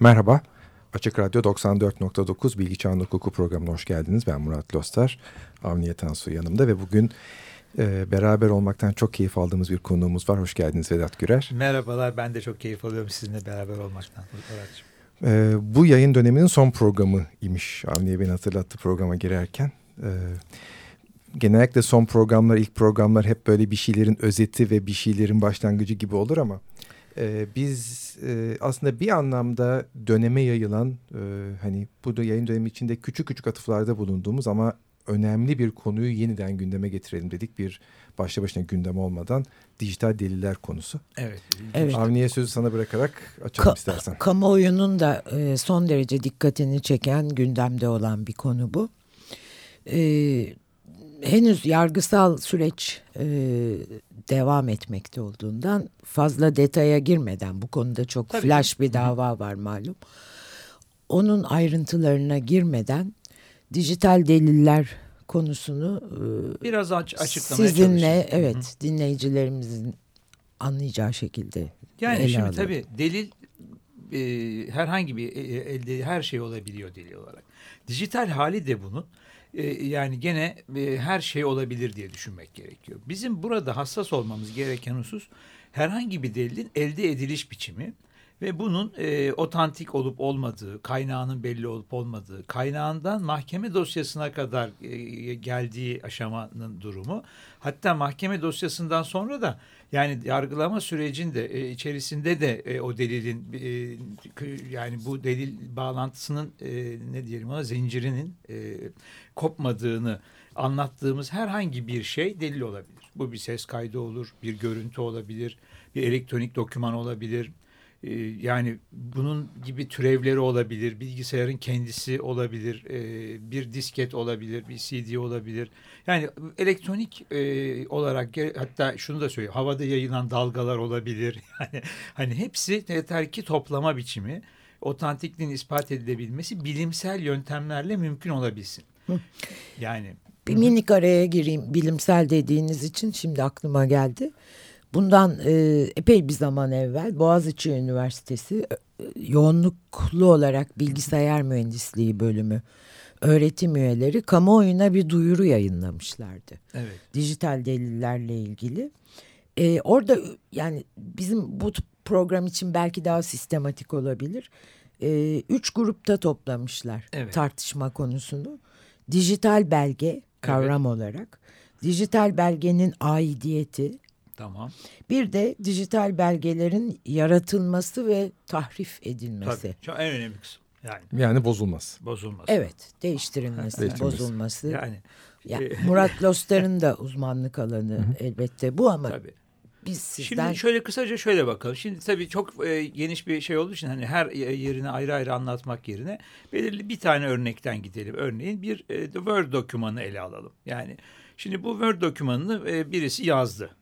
Merhaba, Açık Radyo 94.9 Bilgi Çağın Hukuku programına hoş geldiniz. Ben Murat Lostar, Avniye Tansu yanımda ve bugün e, beraber olmaktan çok keyif aldığımız bir konuğumuz var. Hoş geldiniz Vedat Gürer. Merhabalar, ben de çok keyif alıyorum sizinle beraber olmaktan. E, bu yayın döneminin son programı imiş. Avniye beni hatırlattı programa girerken. E, genellikle son programlar, ilk programlar hep böyle bir şeylerin özeti ve bir şeylerin başlangıcı gibi olur ama... Ee, biz e, aslında bir anlamda döneme yayılan e, hani bu da yayın dönemi içinde küçük küçük atıflarda bulunduğumuz ama önemli bir konuyu yeniden gündeme getirelim dedik bir başlı başına gündem olmadan dijital deliller konusu. Evet. evet. Avniye sözü sana bırakarak açalım Ka istersen. Kamuoyunun da e, son derece dikkatini çeken gündemde olan bir konu bu. E, henüz yargısal süreç e, devam etmekte olduğundan fazla detaya girmeden bu konuda çok Tabii. flash bir dava var malum. Onun ayrıntılarına girmeden dijital deliller konusunu e, biraz aç açıklamaya sizinle evet Hı dinleyicilerimizin anlayacağı şekilde yani ele şimdi alalım. tabii delil e, herhangi bir e, elde her şey olabiliyor delil olarak. Dijital hali de bunun e, yani gene e, her şey olabilir diye düşünmek gerekiyor. Bizim burada hassas olmamız gereken husus herhangi bir delilin elde ediliş biçimi ve bunun e, otantik olup olmadığı, kaynağının belli olup olmadığı, kaynağından mahkeme dosyasına kadar e, geldiği aşamanın durumu. Hatta mahkeme dosyasından sonra da yani yargılama sürecinde e, içerisinde de e, o delilin e, yani bu delil bağlantısının e, ne diyelim ona zincirinin e, kopmadığını anlattığımız herhangi bir şey delil olabilir. Bu bir ses kaydı olur, bir görüntü olabilir, bir elektronik doküman olabilir ee, yani bunun gibi türevleri olabilir, bilgisayarın kendisi olabilir, ee, bir disket olabilir, bir CD olabilir. Yani elektronik e, olarak hatta şunu da söyleyeyim, havada yayılan dalgalar olabilir. Yani hani hepsi yeter ki toplama biçimi, otantikliğin ispat edilebilmesi bilimsel yöntemlerle mümkün olabilsin. Yani bir minik araya gireyim bilimsel dediğiniz için şimdi aklıma geldi. Bundan e, epey bir zaman evvel Boğaziçi Üniversitesi e, yoğunluklu olarak bilgisayar mühendisliği bölümü öğretim üyeleri kamuoyuna bir duyuru yayınlamışlardı. Evet. Dijital delillerle ilgili. E, orada yani bizim bu program için belki daha sistematik olabilir. E, üç grupta toplamışlar evet. tartışma konusunu. Dijital belge kavram evet. olarak. Dijital belgenin aidiyeti, Tamam. Bir de dijital belgelerin yaratılması ve tahrif edilmesi. Tabii. Çok en önemli kısım. Yani. yani bozulması. Bozulması. Evet, değiştirilmesi, değiştirilmesi. bozulması. Yani. Ya, Murat Loster'ın da uzmanlık alanı elbette bu ama Tabii. biz sizden... Şimdi şöyle kısaca şöyle bakalım. Şimdi tabii çok e, geniş bir şey olduğu için hani her yerini ayrı ayrı anlatmak yerine belirli bir tane örnekten gidelim. Örneğin bir e, Word dokümanı ele alalım. Yani şimdi bu Word dokümanını e, birisi yazdı.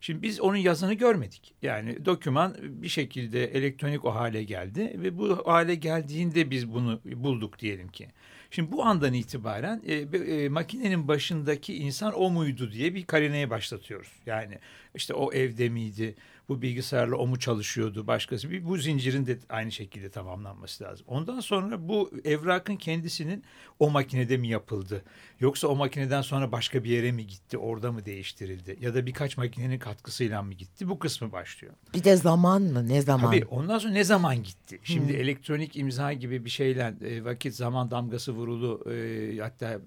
Şimdi biz onun yazını görmedik. Yani doküman bir şekilde elektronik o hale geldi ve bu hale geldiğinde biz bunu bulduk diyelim ki. Şimdi bu andan itibaren e, e, makinenin başındaki insan o muydu diye bir karineye başlatıyoruz. Yani işte o evde miydi, bu bilgisayarla o mu çalışıyordu başkası bir bu zincirin de aynı şekilde tamamlanması lazım. Ondan sonra bu evrakın kendisinin o makinede mi yapıldı yoksa o makineden sonra başka bir yere mi gitti orada mı değiştirildi ya da birkaç makinenin katkısıyla mı gitti bu kısmı başlıyor. Bir de zaman mı ne zaman? Tabii ondan sonra ne zaman gitti? Şimdi hmm. elektronik imza gibi bir şeyle e, vakit zaman damgası vurulu e, hatta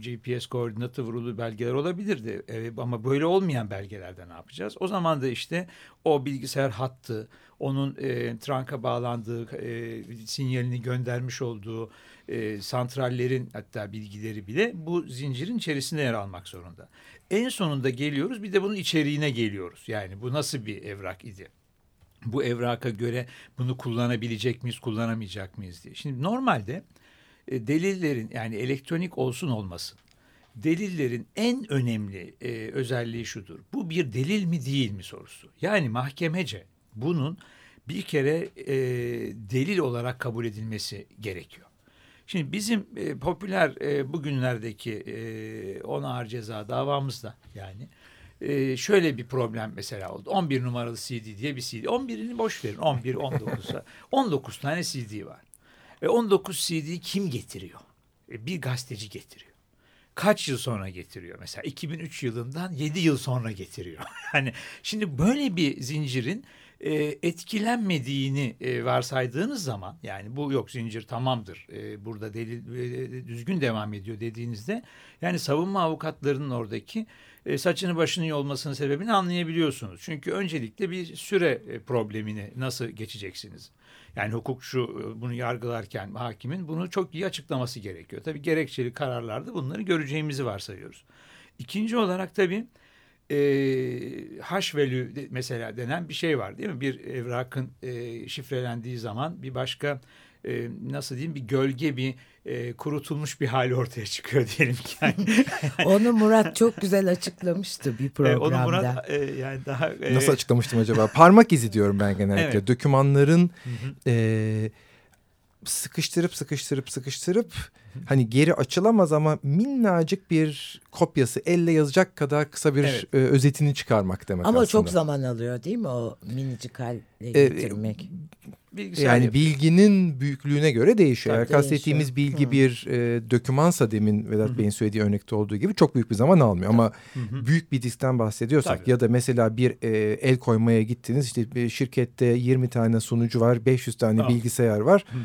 GPS koordinatı vurulu belgeler olabilirdi e, ama böyle olmayan belgelerde ne yapacağız? O zaman da işte o bilgisayar hattı, onun e, tranka bağlandığı, e, sinyalini göndermiş olduğu e, santrallerin hatta bilgileri bile bu zincirin içerisinde yer almak zorunda. En sonunda geliyoruz bir de bunun içeriğine geliyoruz. Yani bu nasıl bir evrak idi? Bu evraka göre bunu kullanabilecek miyiz, kullanamayacak mıyız diye. Şimdi normalde e, delillerin yani elektronik olsun olmasın delillerin en önemli e, özelliği şudur. Bu bir delil mi değil mi sorusu. Yani mahkemece bunun bir kere e, delil olarak kabul edilmesi gerekiyor. Şimdi bizim e, popüler e, bugünlerdeki e, on ağır ceza davamızda yani e, şöyle bir problem mesela oldu. 11 numaralı CD diye bir CD. 11'ini boş verin. 11, 19'sa. 19 tane CD var. Ve 19 CD kim getiriyor? E, bir gazeteci getiriyor. Kaç yıl sonra getiriyor? Mesela 2003 yılından 7 yıl sonra getiriyor. yani şimdi böyle bir zincirin e, etkilenmediğini e, varsaydığınız zaman yani bu yok zincir tamamdır e, burada delil e, düzgün devam ediyor dediğinizde yani savunma avukatlarının oradaki e, saçını başını yolmasının sebebini anlayabiliyorsunuz. Çünkü öncelikle bir süre e, problemini nasıl geçeceksiniz? Yani hukukçu e, bunu yargılarken hakimin bunu çok iyi açıklaması gerekiyor. Tabii gerekçeli kararlarda bunları göreceğimizi varsayıyoruz. İkinci olarak tabii e, hash value mesela denen bir şey var değil mi? Bir evrakın e, şifrelendiği zaman bir başka e, nasıl diyeyim bir gölge bir e, kurutulmuş bir hali ortaya çıkıyor diyelim ki. Yani. onu Murat çok güzel açıklamıştı bir programda. E, onu Murat e, yani daha e, nasıl açıklamıştım acaba? Parmak izi diyorum ben genellikle. Evet. Dokümanların e, sıkıştırıp sıkıştırıp sıkıştırıp hani geri açılamaz ama minnacık bir kopyası elle yazacak kadar kısa bir evet. e, özetini çıkarmak demek ama aslında. çok zaman alıyor değil mi o minicik hale getirmek? E, yani yapıyor. bilginin büyüklüğüne göre değişiyor. Tabii Eğer kastettiğimiz bilgi Hı. bir e, dokümansa demin Vedat Hı. Bey'in söylediği örnekte olduğu gibi çok büyük bir zaman almıyor. Ama Hı. büyük bir diskten bahsediyorsak Tabii. ya da mesela bir e, el koymaya gittiniz işte bir şirkette 20 tane sunucu var 500 tane Aa. bilgisayar var. Hı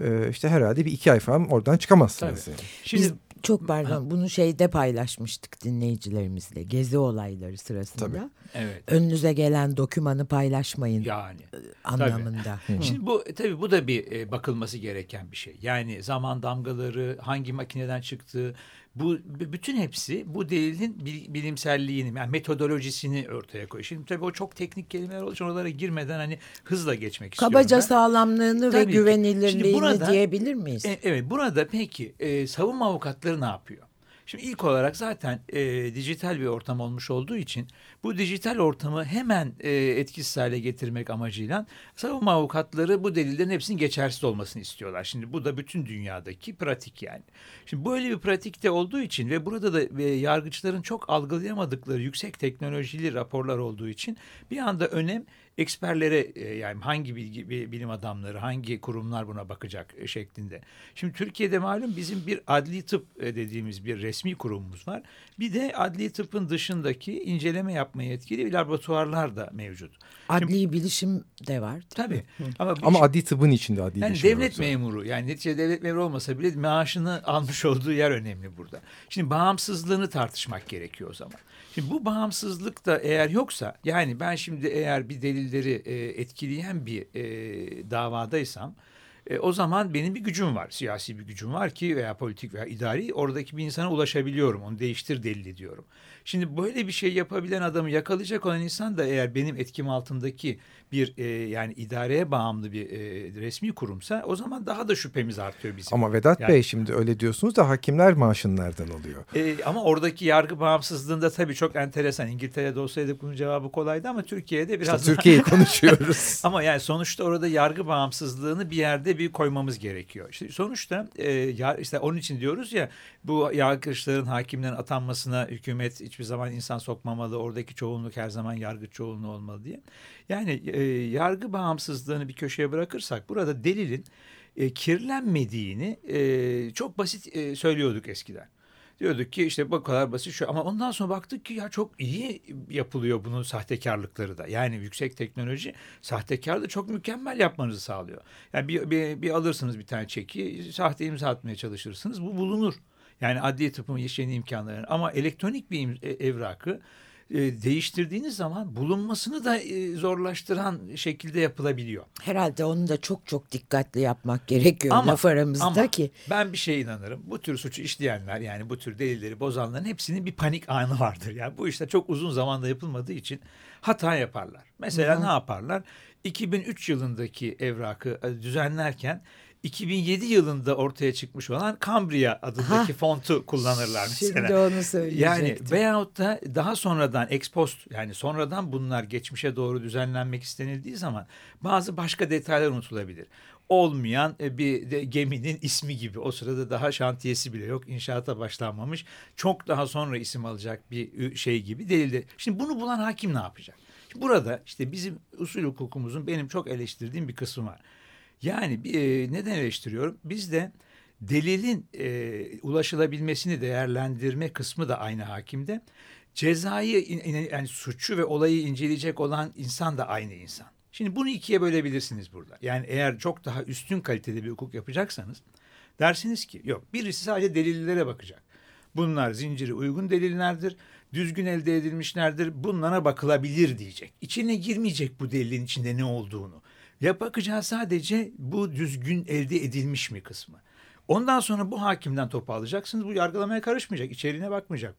e, işte herhalde bir iki ay falan oradan çıkamazsınız. Tabii. Şimdi Biz çok pardon bunu şeyde paylaşmıştık dinleyicilerimizle gezi olayları sırasında. Tabii. Evet. Önünüze gelen dokümanı paylaşmayın yani e, anlamında. Tabii. Şimdi bu tabii bu da bir e, bakılması gereken bir şey. Yani zaman damgaları hangi makineden çıktığı bu bütün hepsi bu delilin bilimselliğini yani metodolojisini ortaya koyuyor. Şimdi tabii o çok teknik kelimeler olduğu için oralara girmeden hani hızla geçmek Kabaca istiyorum. Kabaca sağlamlığını tabii ve güvenilirliğini burada, diyebilir miyiz? E, evet burada peki e, savunma avukatları ne yapıyor? Şimdi ilk olarak zaten e, dijital bir ortam olmuş olduğu için bu dijital ortamı hemen e, etkisiz hale getirmek amacıyla savunma avukatları bu delillerin hepsinin geçersiz olmasını istiyorlar. Şimdi bu da bütün dünyadaki pratik yani. Şimdi böyle bir pratikte olduğu için ve burada da e, yargıçların çok algılayamadıkları yüksek teknolojili raporlar olduğu için bir anda önem eksperlere e, yani hangi bilgi bilim adamları, hangi kurumlar buna bakacak e, şeklinde. Şimdi Türkiye'de malum bizim bir adli tıp e, dediğimiz bir resmi kurumumuz var. Bir de adli tıpın dışındaki inceleme yapmaya yetkili laboratuvarlar da mevcut. Adli Şimdi, bilişim de var. Tabii. Ama, Ama adli tıbbın içinde adli yani bilişim devlet var. memuru yani neticede devlet memuru olmasa bile maaşını almış olduğu yer önemli burada. Şimdi bağımsızlığını tartışmak gerekiyor o zaman. Şimdi bu bağımsızlık da eğer yoksa yani ben şimdi eğer bir delilleri e, etkileyen bir e, davadaysam e, o zaman benim bir gücüm var. Siyasi bir gücüm var ki veya politik veya idari oradaki bir insana ulaşabiliyorum. Onu değiştir delili diyorum. Şimdi böyle bir şey yapabilen adamı yakalayacak olan insan da eğer benim etkim altındaki bir e, yani idareye bağımlı bir e, resmi kurumsa o zaman daha da şüphemiz artıyor bizim. Ama Vedat yani, Bey şimdi öyle diyorsunuz da hakimler maaşını nereden alıyor? E, ama oradaki yargı bağımsızlığında tabii çok enteresan. İngiltere'de olsaydı bunun cevabı kolaydı ama Türkiye'de biraz işte Türkiye'yi konuşuyoruz. ama yani sonuçta orada yargı bağımsızlığını bir yerde bir koymamız gerekiyor. İşte sonuçta e, ya, işte onun için diyoruz ya bu yargıçların hakimlerin atanmasına hükümet hiçbir zaman insan sokmamalı. Oradaki çoğunluk her zaman yargı çoğunluğu olmalı diye. Yani e, yargı bağımsızlığını bir köşeye bırakırsak burada delilin e, kirlenmediğini e, çok basit e, söylüyorduk eskiden. Diyorduk ki işte bu kadar basit şu ama ondan sonra baktık ki ya çok iyi yapılıyor bunun sahtekarlıkları da. Yani yüksek teknoloji sahtekarlığı çok mükemmel yapmanızı sağlıyor. Yani bir, bir, bir alırsınız bir tane çeki sahte imza atmaya çalışırsınız bu bulunur. Yani adli tıpın yeni imkanları ama elektronik bir e, evrakı e, değiştirdiğiniz zaman bulunmasını da e, zorlaştıran şekilde yapılabiliyor. Herhalde onu da çok çok dikkatli yapmak gerekiyor ama, laf aramızda ama ki. Ben bir şey inanırım. Bu tür suçu işleyenler yani bu tür delilleri bozanların hepsinin bir panik anı vardır. Yani bu işte çok uzun zamanda yapılmadığı için hata yaparlar. Mesela Hı. ne yaparlar? 2003 yılındaki evrakı e, düzenlerken 2007 yılında ortaya çıkmış olan Cambria adındaki ha, fontu kullanırlar mesela. Şimdi onu söyleyecektim. Yani veyahut da daha sonradan ex post yani sonradan bunlar geçmişe doğru düzenlenmek istenildiği zaman bazı başka detaylar unutulabilir. olmayan e, bir geminin ismi gibi. O sırada daha şantiyesi bile yok. İnşaata başlanmamış. Çok daha sonra isim alacak bir şey gibi delilde. Şimdi bunu bulan hakim ne yapacak? Şimdi burada işte bizim usul hukukumuzun benim çok eleştirdiğim bir kısmı var. Yani e, neden eleştiriyorum? Bizde delilin e, ulaşılabilmesini değerlendirme kısmı da aynı hakimde. Cezayı yani suçu ve olayı inceleyecek olan insan da aynı insan. Şimdi bunu ikiye bölebilirsiniz burada. Yani eğer çok daha üstün kalitede bir hukuk yapacaksanız dersiniz ki yok birisi sadece delillere bakacak. Bunlar zinciri uygun delillerdir, düzgün elde edilmişlerdir, bunlara bakılabilir diyecek. İçine girmeyecek bu delilin içinde ne olduğunu. Ya sadece bu düzgün elde edilmiş mi kısmı. Ondan sonra bu hakimden topu alacaksınız. Bu yargılamaya karışmayacak, içeriğine bakmayacak.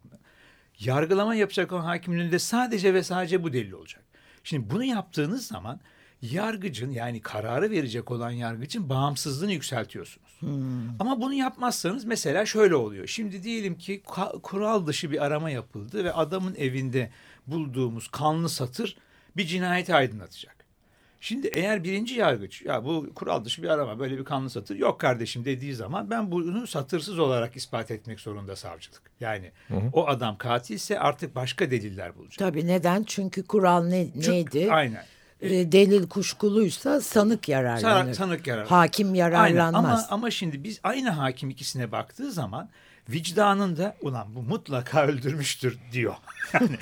Yargılama yapacak olan hakimin önünde sadece ve sadece bu delil olacak. Şimdi bunu yaptığınız zaman yargıcın yani kararı verecek olan yargıcın bağımsızlığını yükseltiyorsunuz. Hmm. Ama bunu yapmazsanız mesela şöyle oluyor. Şimdi diyelim ki kural dışı bir arama yapıldı ve adamın evinde bulduğumuz kanlı satır bir cinayeti aydınlatacak. Şimdi eğer birinci yargıç ya bu kural dışı bir arama böyle bir kanlı satır yok kardeşim dediği zaman ben bunu satırsız olarak ispat etmek zorunda savcılık. Yani hı hı. o adam katilse artık başka deliller bulacak. Tabii neden? Çünkü kural ne, Çünkü, neydi? Aynen. E, delil kuşkuluysa sanık yararlanır. Sanık yararlanır. Hakim yararlanmaz. Aynen. Ama, ama şimdi biz aynı hakim ikisine baktığı zaman vicdanında ulan bu mutlaka öldürmüştür diyor. Yani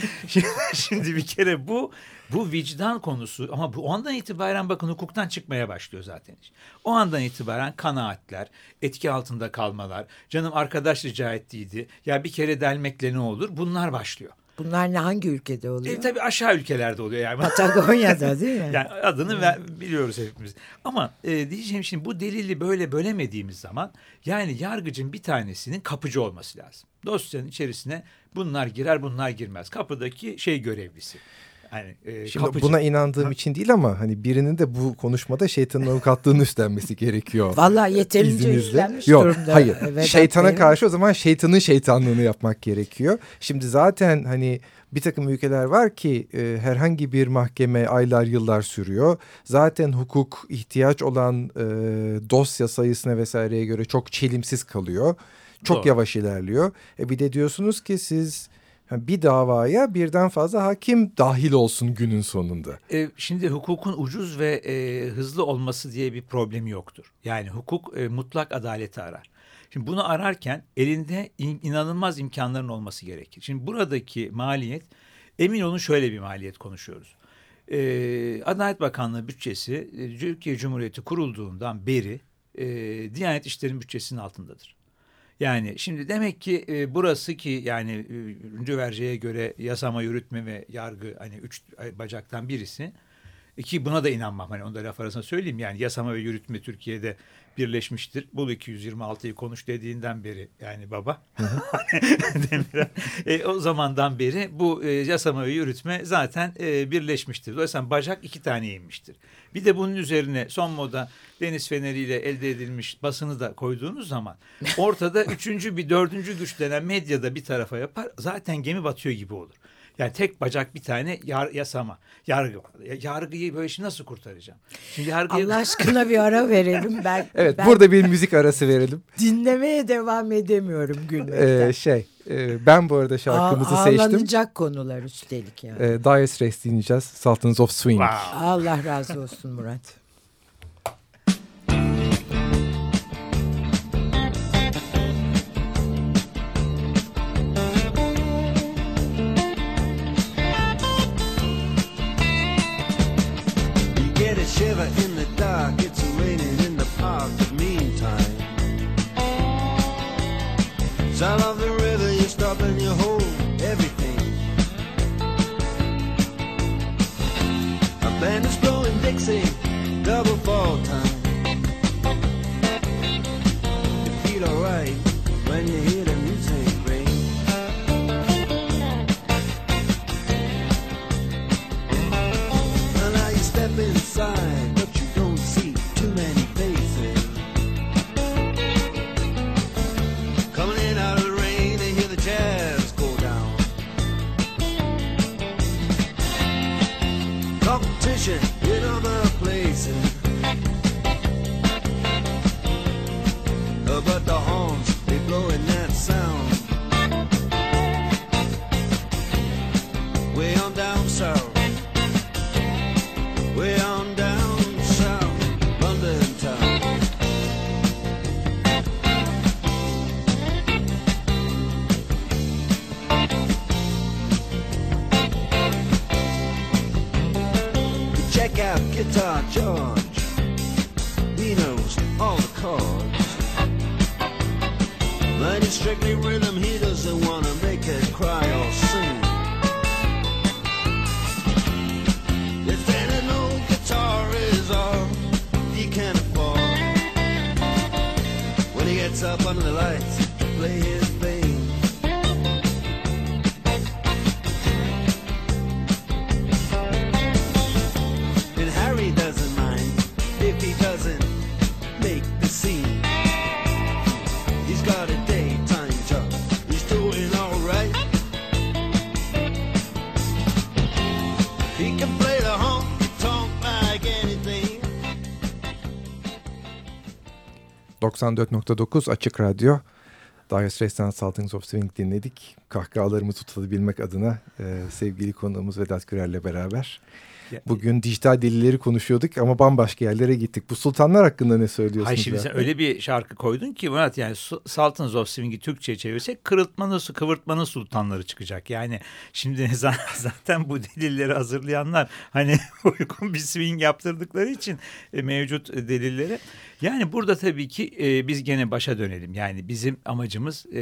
şimdi bir kere bu bu vicdan konusu ama bu ondan itibaren bakın hukuktan çıkmaya başlıyor zaten. O andan itibaren kanaatler, etki altında kalmalar, canım arkadaş rica ettiydi. Ya bir kere delmekle ne olur? Bunlar başlıyor. Bunlar ne hangi ülkede oluyor? E, tabii aşağı ülkelerde oluyor yani. Patagonya'da değil mi? yani adını ver, biliyoruz hepimiz. Ama e, diyeceğim şimdi bu delili böyle bölemediğimiz zaman yani yargıcın bir tanesinin kapıcı olması lazım. Dosyanın içerisine bunlar girer bunlar girmez. Kapıdaki şey görevlisi. Yani, e, Şimdi kapıcı. buna inandığım ha? için değil ama hani birinin de bu konuşmada şeytanın avukatlığını üstlenmesi gerekiyor. Vallahi yeterince İzninizle. üstlenmiş Yok, durumda. Hayır. Evet, Şeytana benim. karşı o zaman şeytanın şeytanlığını yapmak gerekiyor. Şimdi zaten hani bir takım ülkeler var ki e, herhangi bir mahkeme aylar yıllar sürüyor. Zaten hukuk ihtiyaç olan e, dosya sayısına vesaireye göre çok çelimsiz kalıyor. Çok Doğru. yavaş ilerliyor. E bir de diyorsunuz ki siz bir davaya birden fazla hakim dahil olsun günün sonunda. E, şimdi hukukun ucuz ve e, hızlı olması diye bir problemi yoktur. Yani hukuk e, mutlak adaleti arar. Şimdi bunu ararken elinde in, inanılmaz imkanların olması gerekir. Şimdi buradaki maliyet emin olun şöyle bir maliyet konuşuyoruz. E, Adalet Bakanlığı bütçesi e, Türkiye Cumhuriyeti kurulduğundan beri e, Diyanet İşleri'nin bütçesinin altındadır. Yani şimdi demek ki e, burası ki yani e, verciye göre yasama, yürütme ve yargı hani üç bacaktan birisi. Ki buna da inanmam. Hani onu da laf arasında söyleyeyim. Yani yasama ve yürütme Türkiye'de birleşmiştir. Bul 226'yı konuş dediğinden beri yani baba. e, o zamandan beri bu e, yasama ve yürütme zaten e, birleşmiştir. Dolayısıyla bacak iki tane inmiştir. Bir de bunun üzerine son moda deniz feneriyle elde edilmiş basını da koyduğunuz zaman ortada üçüncü bir dördüncü güç denen medyada bir tarafa yapar. Zaten gemi batıyor gibi olur. Yani tek bacak bir tane yar, yasama. Yargı var. Yargıyı böyle şimdi nasıl kurtaracağım? Şimdi yargıyı... Allah aşkına bir ara verelim. Ben, evet ben... burada bir müzik arası verelim. Dinlemeye devam edemiyorum gülmekten. Ee, şey e, ben bu arada şarkımızı Ağ, seçtim. Ağlanacak konular üstelik yani. Ee, Dire Straits dinleyeceğiz. Sultans of Swing. Wow. Allah razı olsun Murat. 94.9 Açık Radyo. Dire Straits and Sultans of Swing dinledik. Kahkahalarımı tutabilmek adına e, sevgili konuğumuz Vedat Gürer'le beraber. Bugün dijital delileri konuşuyorduk ama bambaşka yerlere gittik. Bu sultanlar hakkında ne söylüyorsunuz? Hayır şimdi sen öyle bir şarkı koydun ki Murat yani Su- Sultans of Swing'i Türkçe'ye çevirsek kırıltmanın, kıvırtmanın sultanları çıkacak. Yani şimdi za- zaten bu delilleri hazırlayanlar hani uygun bir swing yaptırdıkları için e, mevcut e, delilleri. Yani burada tabii ki e, biz gene başa dönelim. Yani bizim amacımız e,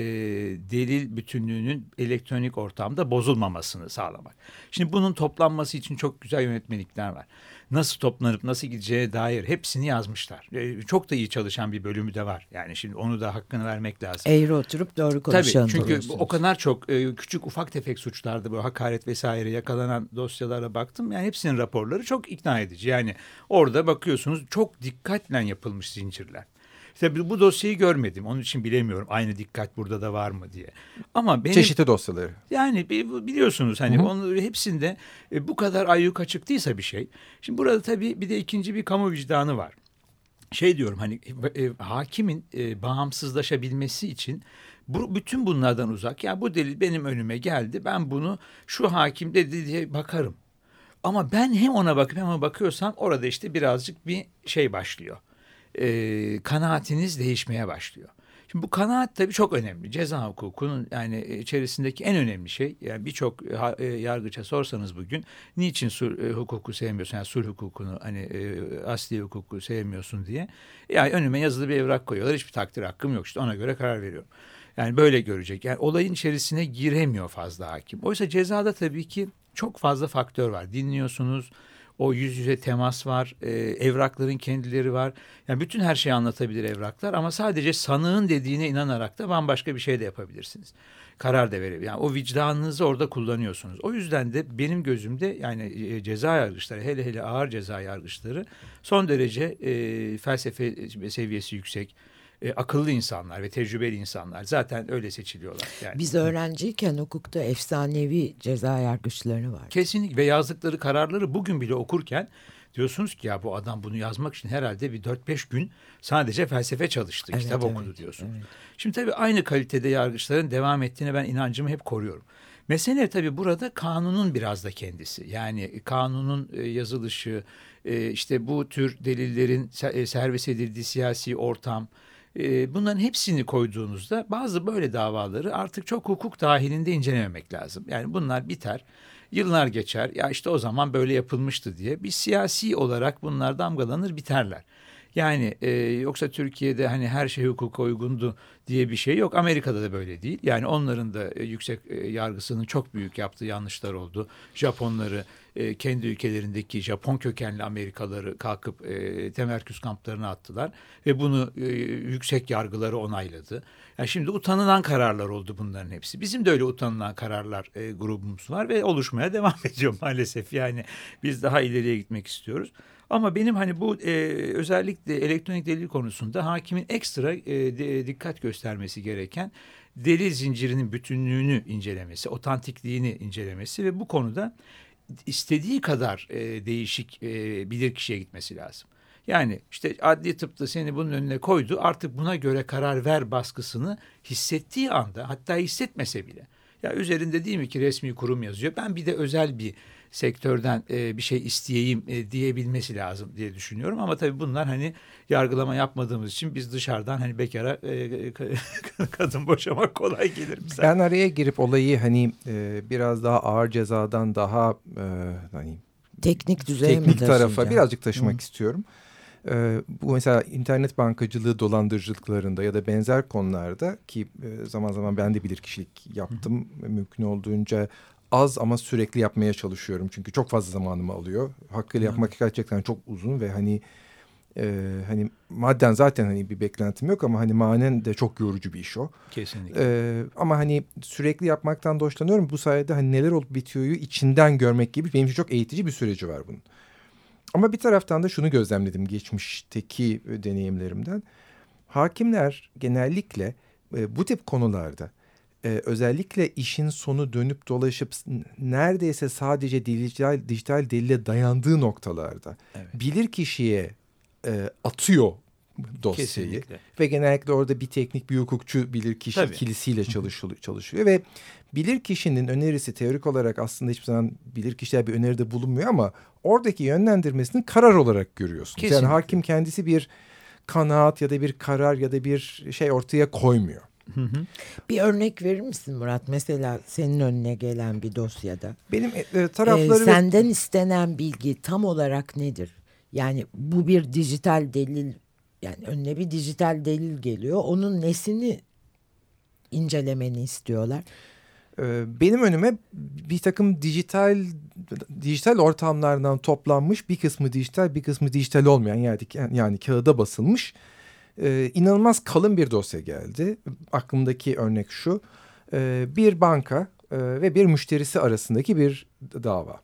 delil bütünlüğünün elektronik ortamda bozulmamasını sağlamak. Şimdi bunun toplanması için çok güzel yönetmelikler var. Nasıl toplanıp nasıl gideceğine dair hepsini yazmışlar. E, çok da iyi çalışan bir bölümü de var. Yani şimdi onu da hakkını vermek lazım. Eğri oturup doğru konuşalım. Tabii çünkü o kadar çok e, küçük ufak tefek suçlarda bu hakaret vesaire yakalanan dosyalara baktım. Yani hepsinin raporları çok ikna edici. Yani orada bakıyorsunuz çok dikkatle yapılmış zincirler. Tabii bu dosyayı görmedim. Onun için bilemiyorum aynı dikkat burada da var mı diye. Ama benim Çeşitli dosyaları. yani bi- biliyorsunuz hani Hı hı. onu hepsinde e, bu kadar ayyuk açıktıysa bir şey. Şimdi burada tabii bir de ikinci bir kamu vicdanı var. Şey diyorum hani e, hakimin e, bağımsızlaşabilmesi için bu, bütün bunlardan uzak. Ya bu delil benim önüme geldi. Ben bunu şu hakim dedi diye bakarım. Ama ben hem ona bakıp hem ona bakıyorsam orada işte birazcık bir şey başlıyor. E, kanaatiniz değişmeye başlıyor. Şimdi bu kanaat tabii çok önemli. Ceza hukukunun yani içerisindeki en önemli şey. Yani birçok ha- e, yargıça sorsanız bugün niçin sul e, hukuku sevmiyorsun? Yani sulh hukukunu hani e, asli hukuku sevmiyorsun diye. Yani önüme yazılı bir evrak koyuyorlar. Hiçbir takdir hakkım yok. İşte ona göre karar veriyorum. Yani böyle görecek. Yani olayın içerisine giremiyor fazla hakim. Oysa cezada tabii ki çok fazla faktör var. Dinliyorsunuz, o yüz yüze temas var, e, evrakların kendileri var. Yani bütün her şeyi anlatabilir evraklar ama sadece sanığın dediğine inanarak da bambaşka bir şey de yapabilirsiniz. Karar da verebilir. Yani o vicdanınızı orada kullanıyorsunuz. O yüzden de benim gözümde yani e, ceza yargıçları hele hele ağır ceza yargıçları son derece e, felsefe seviyesi yüksek, e, akıllı insanlar ve tecrübeli insanlar. Zaten öyle seçiliyorlar. Yani. Biz öğrenciyken hukukta efsanevi ceza yargıçları var. Kesinlikle ve yazdıkları kararları bugün bile okurken diyorsunuz ki ya bu adam bunu yazmak için herhalde bir 4-5 gün sadece felsefe çalıştı, Evet, kitap evet, okudu diyorsunuz. evet. Şimdi tabii aynı kalitede yargıçların devam ettiğine ben inancımı hep koruyorum. Mesele tabii burada kanunun biraz da kendisi. Yani kanunun e, yazılışı, e, işte bu tür delillerin e, servis edildiği siyasi ortam, e, bunların hepsini koyduğunuzda bazı böyle davaları artık çok hukuk dahilinde incelememek lazım. Yani bunlar biter, yıllar geçer. Ya işte o zaman böyle yapılmıştı diye bir siyasi olarak bunlar damgalanır biterler. Yani e, yoksa Türkiye'de hani her şey hukuka uygundu diye bir şey yok. Amerika'da da böyle değil. Yani onların da e, yüksek e, yargısının çok büyük yaptığı yanlışlar oldu. Japonları e, kendi ülkelerindeki Japon kökenli Amerikalıları kalkıp e, temerküz kamplarına attılar ve bunu e, yüksek yargıları onayladı. Yani şimdi utanılan kararlar oldu bunların hepsi. Bizim de öyle utanılan kararlar e, grubumuz var ve oluşmaya devam ediyor maalesef. Yani biz daha ileriye gitmek istiyoruz. Ama benim hani bu e, özellikle elektronik delil konusunda hakimin ekstra e, de- dikkat göstermesi gereken delil zincirinin bütünlüğünü incelemesi, otantikliğini incelemesi ve bu konuda istediği kadar e, değişik e, bilirkişiye gitmesi lazım. Yani işte adli tıpta seni bunun önüne koydu artık buna göre karar ver baskısını hissettiği anda hatta hissetmese bile. Ya üzerinde değil mi ki resmi kurum yazıyor ben bir de özel bir sektörden e, bir şey isteyeyim e, diyebilmesi lazım diye düşünüyorum. Ama tabii bunlar hani yargılama yapmadığımız için biz dışarıdan hani bekara e, kadın boşamak kolay gelir. Mesela. Ben araya girip olayı hani e, biraz daha ağır cezadan daha e, hani teknik düzeye teknik mi tarafa taşıyacağım? birazcık taşımak Hı. istiyorum. Ee, bu mesela internet bankacılığı dolandırıcılıklarında ya da benzer konularda ki e, zaman zaman ben de bilirkişilik yaptım. Mümkün olduğunca az ama sürekli yapmaya çalışıyorum. Çünkü çok fazla zamanımı alıyor. Hakkıyla yapmak gerçekten çok uzun ve hani e, hani madden zaten hani bir beklentim yok ama hani manen de çok yorucu bir iş o. Kesinlikle. Ee, ama hani sürekli yapmaktan da hoşlanıyorum. Bu sayede hani neler olup bitiyoryu içinden görmek gibi benim için çok eğitici bir süreci var bunun. Ama bir taraftan da şunu gözlemledim geçmişteki e, deneyimlerimden. Hakimler genellikle e, bu tip konularda e, özellikle işin sonu dönüp dolaşıp neredeyse sadece dijital, dijital delile dayandığı noktalarda Evet. bilir kişiye e, atıyor dosyayı. Kesinlikle. Ve genellikle orada bir teknik bir hukukçu bilir kişi Tabii. ikilisiyle çalışıyor, çalışıyor ve bilir kişinin önerisi teorik olarak aslında hiçbir zaman bilir kişiler bir öneride bulunmuyor ama oradaki yönlendirmesini karar olarak görüyorsunuz. Yani Kesinlikle. hakim kendisi bir kanaat ya da bir karar ya da bir şey ortaya koymuyor. Hı hı. Bir örnek verir misin Murat? Mesela senin önüne gelen bir dosyada. Benim e, Ee, tarafları ve- senden istenen bilgi tam olarak nedir? Yani bu bir dijital delil yani önüne bir dijital delil geliyor. Onun nesini incelemeni istiyorlar? Ee, benim önüme bir takım dijital dijital ortamlardan toplanmış bir kısmı dijital bir kısmı dijital olmayan yani, yani kağıda basılmış e, inanılmaz kalın bir dosya geldi. Aklımdaki örnek şu e, bir banka e, ve bir müşterisi arasındaki bir dava.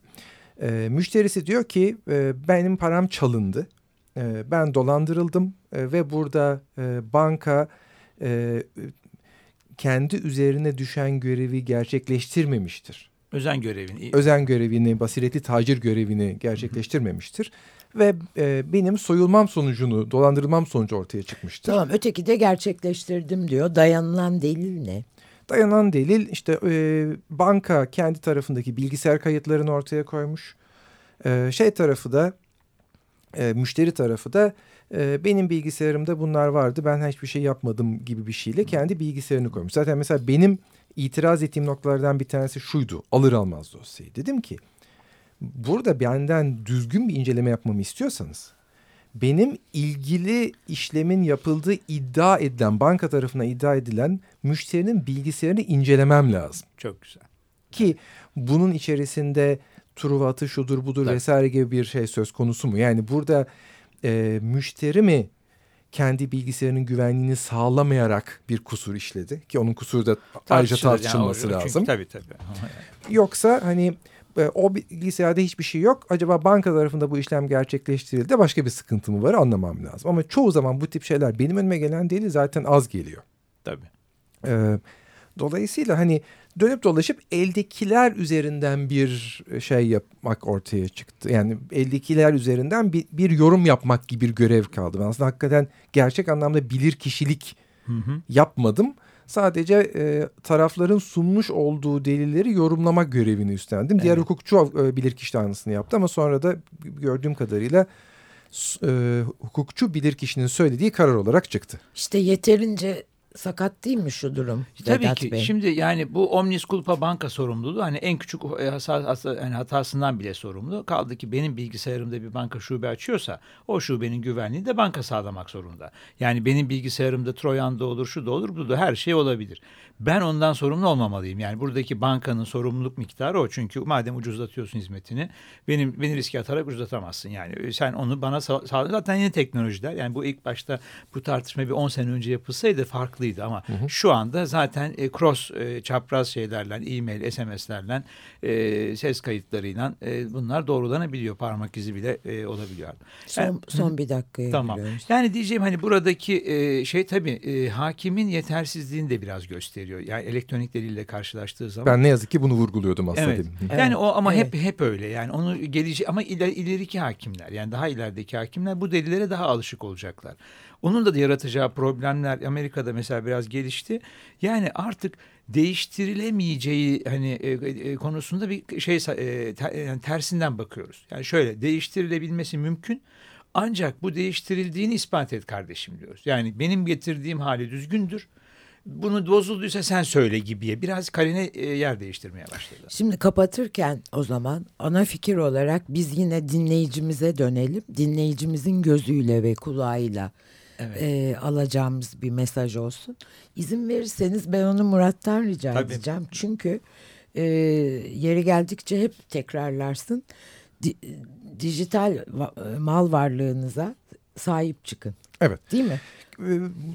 E, müşterisi diyor ki e, benim param çalındı. E, ben dolandırıldım e, ve burada e, banka e, kendi üzerine düşen görevi gerçekleştirmemiştir. Özen görevini. Özen görevini, basiretli tacir görevini gerçekleştirmemiştir. Ve e, benim soyulmam sonucunu, dolandırılmam sonucu ortaya çıkmıştır. Tamam öteki de gerçekleştirdim diyor. Dayanılan delil ne? Dayanan delil işte e, banka kendi tarafındaki bilgisayar kayıtlarını ortaya koymuş. E, şey tarafı da e, müşteri tarafı da e, benim bilgisayarımda bunlar vardı ben hiçbir şey yapmadım gibi bir şeyle kendi bilgisayarını koymuş. Zaten mesela benim itiraz ettiğim noktalardan bir tanesi şuydu alır almaz dosyayı. Dedim ki burada benden düzgün bir inceleme yapmamı istiyorsanız benim ilgili işlemin yapıldığı iddia edilen banka tarafından iddia edilen müşterinin bilgisayarını incelemem lazım. Çok güzel. Ki bunun içerisinde Truva atı şudur budur Tabii. vesaire gibi bir şey söz konusu mu? Yani burada e, müşteri mi kendi bilgisayarının güvenliğini sağlamayarak bir kusur işledi? Ki onun kusuru da ayrıca Tartışılır. Yani tartışılması o- çünkü lazım. Tabii tabii. Yoksa hani e, o bilgisayarda hiçbir şey yok. Acaba banka tarafında bu işlem gerçekleştirildi başka bir sıkıntı mı var anlamam lazım. Ama çoğu zaman bu tip şeyler benim önüme gelen değil zaten az geliyor. tabii. Ee, dolayısıyla hani dönüp dolaşıp eldekiler üzerinden bir şey yapmak ortaya çıktı. Yani eldekiler üzerinden bir, bir yorum yapmak gibi bir görev kaldı. Ben aslında hakikaten gerçek anlamda bilir kişilik Hı hı. yapmadım. Sadece e, tarafların sunmuş olduğu delilleri yorumlama görevini üstlendim. Diğer Evet. hukukçu e, bilirkişi aynısını yaptı ama sonra da gördüğüm kadarıyla e, hukukçu bilirkişinin söylediği karar olarak çıktı. İşte yeterince sakat değil mi şu durum? Tabii Vedat ki. Bey? Şimdi yani bu omnis culpa banka sorumluluğu hani en küçük e, hatasından bile sorumlu. Kaldı ki benim bilgisayarımda bir banka şube açıyorsa o şubenin güvenliğini de banka sağlamak zorunda. Yani benim bilgisayarımda Trojan da olur, şu da olur, bu da her şey olabilir. Ben ondan sorumlu olmamalıyım. Yani buradaki bankanın sorumluluk miktarı o. Çünkü madem ucuzlatıyorsun hizmetini benim beni riske atarak ucuzlatamazsın. Yani sen onu bana sağ, sağ- zaten yeni teknolojiler. Yani bu ilk başta bu tartışma bir 10 sene önce yapılsaydı farklıydı ama şu anda zaten e, cross e, çapraz şeylerle, e-mail, SMS'lerle, e, ses kayıtlarıyla e, bunlar doğrulanabiliyor. Parmak izi bile e, olabiliyor. son, Yani- son bir dakikaya Tamam. giriyoruz. Yani diyeceğim hani buradaki e, şey tabii e, hakimin yetersizliğini de biraz gösteriyor. Yani elektronik delille karşılaştığı zaman. Ben ne yazık ki bunu vurguluyordum aslında. Evet. demin. Evet, Yani o ama evet. hep hep öyle. Yani onu gelici ama iler, ileriki hakimler yani daha ilerideki hakimler bu delillere daha alışık olacaklar. Onun da yaratacağı problemler Amerika'da mesela biraz gelişti. Yani artık değiştirilemeyeceği hani e, e, konusunda bir şey e, ter- yani tersinden bakıyoruz. Yani şöyle değiştirilebilmesi mümkün. Ancak bu değiştirildiğini ispat et kardeşim diyoruz. Yani benim getirdiğim hali düzgündür. bunu bozulduysa sen söyle gibiye biraz karine e, yer değiştirmeye başladı. Şimdi kapatırken o zaman ana fikir olarak biz yine dinleyicimize dönelim. Dinleyicimizin gözüyle ve kulağıyla Evet. e, alacağımız bir mesaj olsun. İzin verirseniz ben onu Murat'tan rica Tabii. edeceğim. Çünkü e, yeri geldikçe hep tekrarlarsın. Di- dijital mal varlığınıza sahip çıkın. Evet. Değil mi?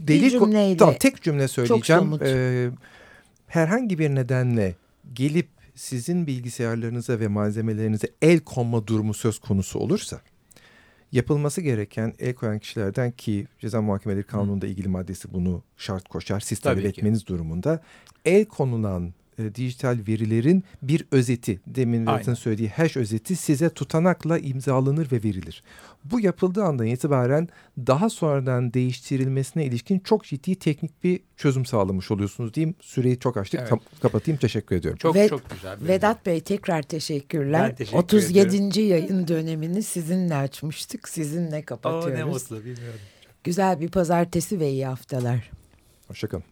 Delil ko- cümleyle Tamam, tek cümle söyleyeceğim. somut. Ee, herhangi bir nedenle gelip sizin bilgisayarlarınıza ve malzemelerinize el konma durumu söz konusu olursa yapılması gereken el koyan kişilerden ki ceza muhakemeleri kanununda ilgili maddesi bunu şart koşar sistem Tabii ki. üretmeniz durumunda el konulan e, dijital verilerin bir özeti demin. Vedat'ın söylediği hash özeti size tutanakla imzalanır ve verilir. Bu yapıldığı andan itibaren daha sonradan değiştirilmesine ilişkin çok ciddi teknik bir çözüm sağlamış oluyorsunuz diyeyim. Süreyi çok açtık. Evet. Kap- kapatayım. Teşekkür ediyorum. Çok Ve- çok güzel. Vedat Bey tekrar teşekkürler. Ben teşekkür 37. yayın dönemini sizinle açmıştık. Sizinle kapatıyoruz. ne mutlu bilmiyorum. Güzel bir pazartesi ve iyi haftalar. Hoşçakalın.